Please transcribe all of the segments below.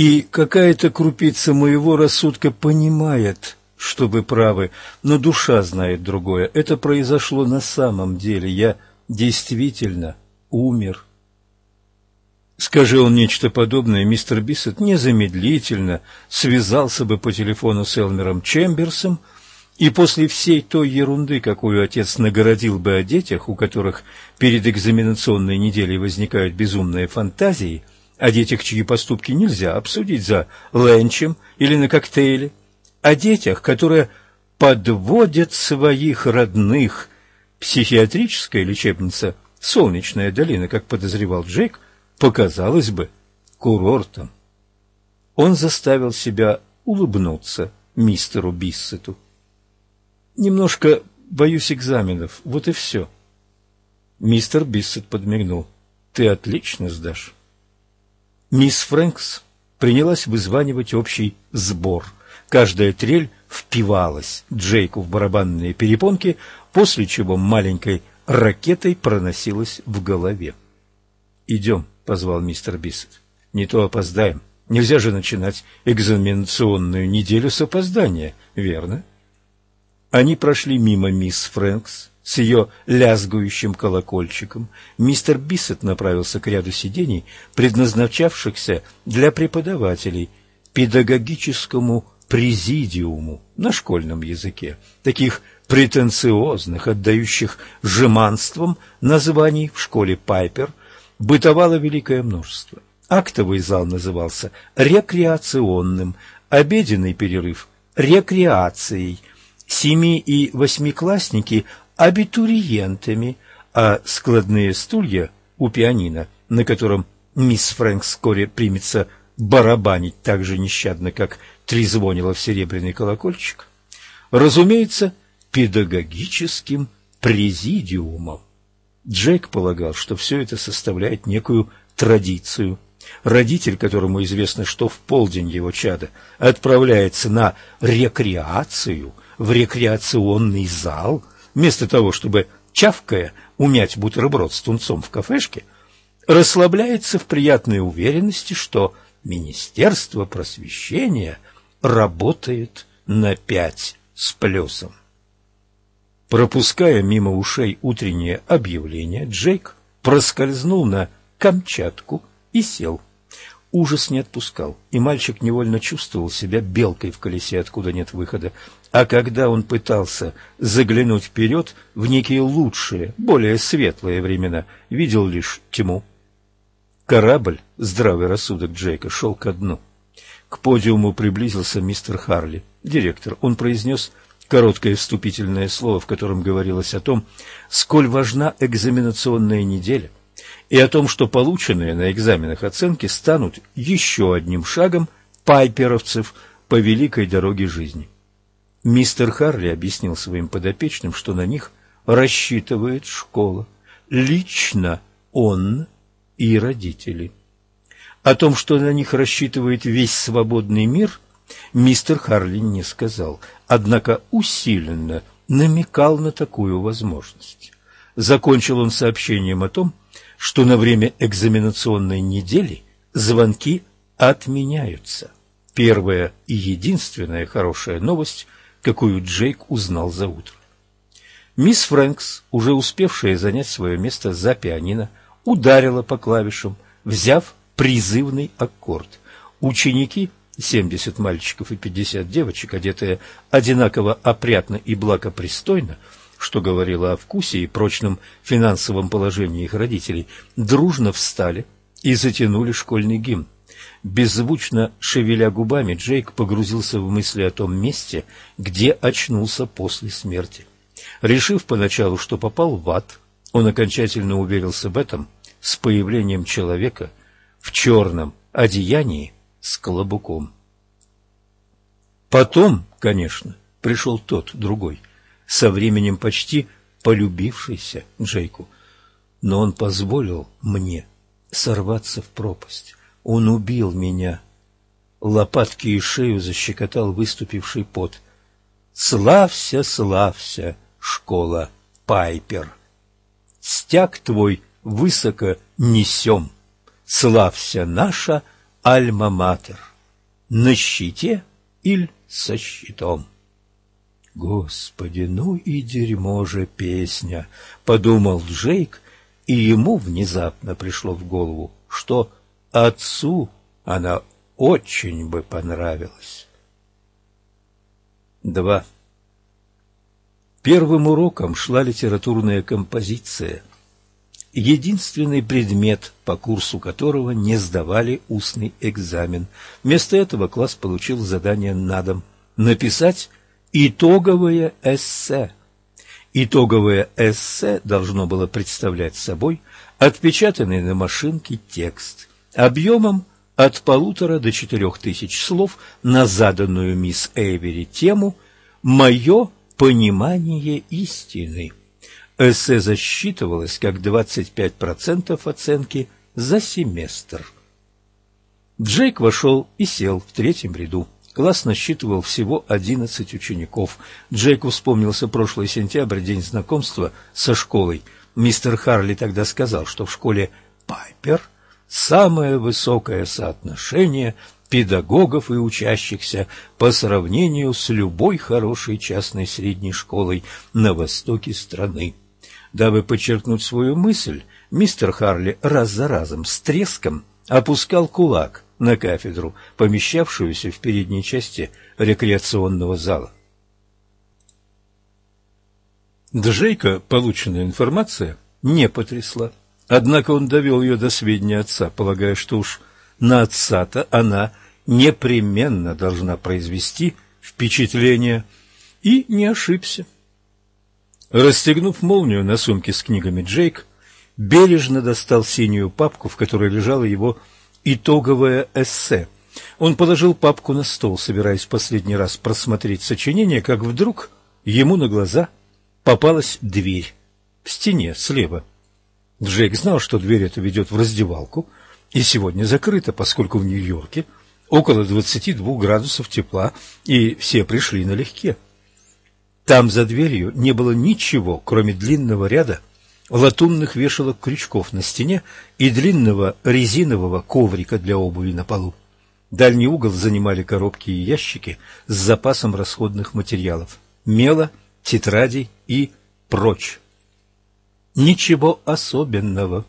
И какая-то крупица моего рассудка понимает, что вы правы, но душа знает другое. Это произошло на самом деле. Я действительно умер. Скажи он нечто подобное, мистер Биссет незамедлительно связался бы по телефону с Элмером Чемберсом, и после всей той ерунды, какую отец нагородил бы о детях, у которых перед экзаменационной неделей возникают безумные фантазии, о детях, чьи поступки нельзя обсудить за ленчем или на коктейле, о детях, которые подводят своих родных. Психиатрическая лечебница «Солнечная долина», как подозревал Джейк, показалась бы курортом. Он заставил себя улыбнуться мистеру Биссету. Немножко боюсь экзаменов, вот и все. Мистер Биссет подмигнул. Ты отлично сдашь. Мисс Фрэнкс принялась вызванивать общий сбор. Каждая трель впивалась Джейку в барабанные перепонки, после чего маленькой ракетой проносилась в голове. «Идем», — позвал мистер Биссет. «Не то опоздаем. Нельзя же начинать экзаменационную неделю с опоздания, верно?» Они прошли мимо мисс Фрэнкс с ее лязгающим колокольчиком. Мистер Биссет направился к ряду сидений, предназначавшихся для преподавателей, педагогическому президиуму на школьном языке, таких претенциозных, отдающих жеманством названий в школе Пайпер, бытовало великое множество. Актовый зал назывался рекреационным, обеденный перерыв – рекреацией – семи- и восьмиклассники абитуриентами, а складные стулья у пианино, на котором мисс Фрэнк вскоре примется барабанить так же нещадно, как трезвонила в серебряный колокольчик, разумеется, педагогическим президиумом. Джек полагал, что все это составляет некую традицию. Родитель, которому известно, что в полдень его чада отправляется на рекреацию – в рекреационный зал, вместо того, чтобы, чавкая, умять бутерброд с тунцом в кафешке, расслабляется в приятной уверенности, что Министерство просвещения работает на пять с плюсом. Пропуская мимо ушей утреннее объявление, Джейк проскользнул на Камчатку и сел. Ужас не отпускал, и мальчик невольно чувствовал себя белкой в колесе, откуда нет выхода. А когда он пытался заглянуть вперед в некие лучшие, более светлые времена, видел лишь тьму. Корабль, здравый рассудок Джейка, шел ко дну. К подиуму приблизился мистер Харли, директор. Он произнес короткое вступительное слово, в котором говорилось о том, сколь важна экзаменационная неделя, и о том, что полученные на экзаменах оценки станут еще одним шагом пайперовцев по великой дороге жизни. Мистер Харли объяснил своим подопечным, что на них рассчитывает школа. Лично он и родители. О том, что на них рассчитывает весь свободный мир, мистер Харли не сказал, однако усиленно намекал на такую возможность. Закончил он сообщением о том, на время экзаменационной недели звонки отменяются. Первая и единственная хорошая новость – какую Джейк узнал за утро. Мисс Фрэнкс, уже успевшая занять свое место за пианино, ударила по клавишам, взяв призывный аккорд. Ученики, 70 мальчиков и 50 девочек, одетые одинаково опрятно и благопристойно, что говорило о вкусе и прочном финансовом положении их родителей, дружно встали и затянули школьный гимн. Беззвучно шевеля губами, Джейк погрузился в мысли о том месте, где очнулся после смерти. Решив поначалу, что попал в ад, он окончательно уверился в этом с появлением человека в черном одеянии с колобуком. Потом, конечно, пришел тот, другой, со временем почти полюбившийся Джейку, но он позволил мне сорваться в пропасть. Он убил меня. Лопатки и шею защекотал выступивший пот. Славься, славься, школа Пайпер. Стяг твой высоко несем. Славься наша Альма-Матер. на щите или со щитом. «Господи, ну и дерьмо же песня!» — подумал Джейк, и ему внезапно пришло в голову, что отцу она очень бы понравилась. Два. Первым уроком шла литературная композиция, единственный предмет, по курсу которого не сдавали устный экзамен. Вместо этого класс получил задание на дом написать итоговое эссе. Итоговое эссе должно было представлять собой отпечатанный на машинке текст объемом от полутора до четырех тысяч слов на заданную мисс Эйвери тему «Мое понимание истины». Эссе засчитывалось как 25% оценки за семестр. Джейк вошел и сел в третьем ряду. Класс насчитывал всего 11 учеников. Джейку вспомнился прошлый сентябрь, день знакомства со школой. Мистер Харли тогда сказал, что в школе Пайпер самое высокое соотношение педагогов и учащихся по сравнению с любой хорошей частной средней школой на востоке страны. Дабы подчеркнуть свою мысль, мистер Харли раз за разом с треском опускал кулак на кафедру, помещавшуюся в передней части рекреационного зала. Джейка полученная информация не потрясла. Однако он довел ее до сведения отца, полагая, что уж на отца-то она непременно должна произвести впечатление, и не ошибся. Расстегнув молнию на сумке с книгами, Джейк бережно достал синюю папку, в которой лежало его итоговое эссе. Он положил папку на стол, собираясь в последний раз просмотреть сочинение, как вдруг ему на глаза попалась дверь в стене слева. Джейк знал, что дверь эта ведет в раздевалку, и сегодня закрыта, поскольку в Нью-Йорке около 22 градусов тепла, и все пришли налегке. Там за дверью не было ничего, кроме длинного ряда латунных вешалок-крючков на стене и длинного резинового коврика для обуви на полу. Дальний угол занимали коробки и ящики с запасом расходных материалов – мела, тетрадей и прочь. Ничего особенного.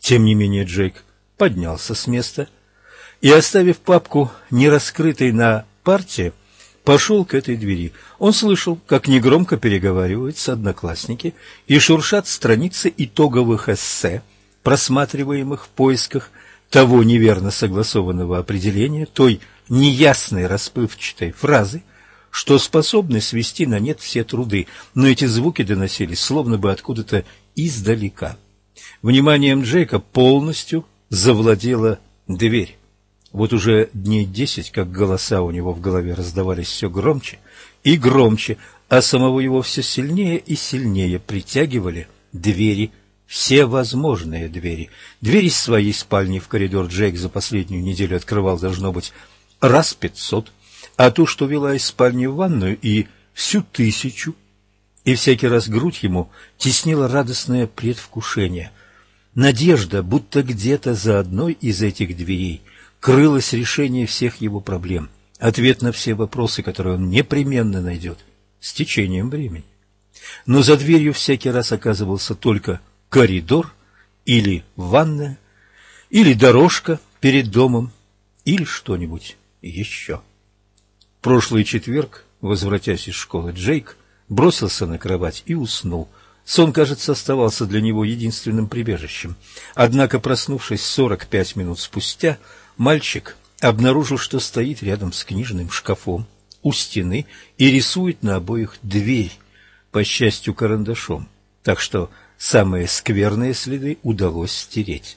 Тем не менее Джейк поднялся с места и, оставив папку нераскрытой на парте, пошел к этой двери. Он слышал, как негромко переговариваются одноклассники и шуршат страницы итоговых эссе, просматриваемых в поисках того неверно согласованного определения, той неясной расплывчатой фразы, что способны свести на нет все труды, но эти звуки доносились словно бы откуда-то издалека. Вниманием Джейка полностью завладела дверь. Вот уже дней десять, как голоса у него в голове раздавались все громче и громче, а самого его все сильнее и сильнее притягивали двери, все возможные двери. Дверь из своей спальни в коридор Джейк за последнюю неделю открывал, должно быть, раз пятьсот, а ту, что вела из спальни в ванную, и всю тысячу. И всякий раз грудь ему теснила радостное предвкушение. Надежда, будто где-то за одной из этих дверей – крылось решение всех его проблем, ответ на все вопросы, которые он непременно найдет с течением времени. Но за дверью всякий раз оказывался только коридор или ванная, или дорожка перед домом, или что-нибудь еще. Прошлый четверг, возвратясь из школы, Джейк бросился на кровать и уснул. Сон, кажется, оставался для него единственным прибежищем. Однако, проснувшись сорок пять минут спустя, Мальчик обнаружил, что стоит рядом с книжным шкафом у стены и рисует на обоих дверь, по счастью, карандашом, так что самые скверные следы удалось стереть.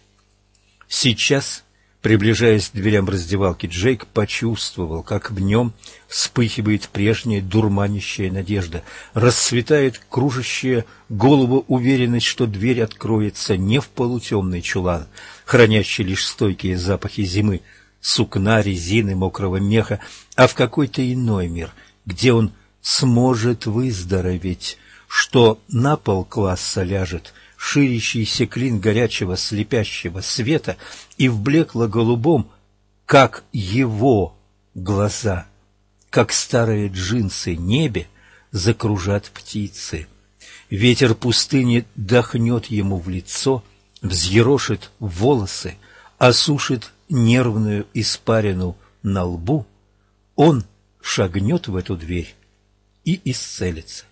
Сейчас, приближаясь к дверям раздевалки, Джейк почувствовал, как в нем вспыхивает прежняя дурманящая надежда, расцветает кружащая голову уверенность, что дверь откроется не в полутемный чулан, хранящий лишь стойкие запахи зимы, сукна, резины, мокрого меха, а в какой-то иной мир, где он сможет выздороветь, что на пол класса ляжет ширящийся клин горячего слепящего света и в блекло-голубом, как его глаза, как старые джинсы небе закружат птицы. Ветер пустыни дохнет ему в лицо, взъерошит волосы, осушит нервную испарину на лбу, он шагнет в эту дверь и исцелится.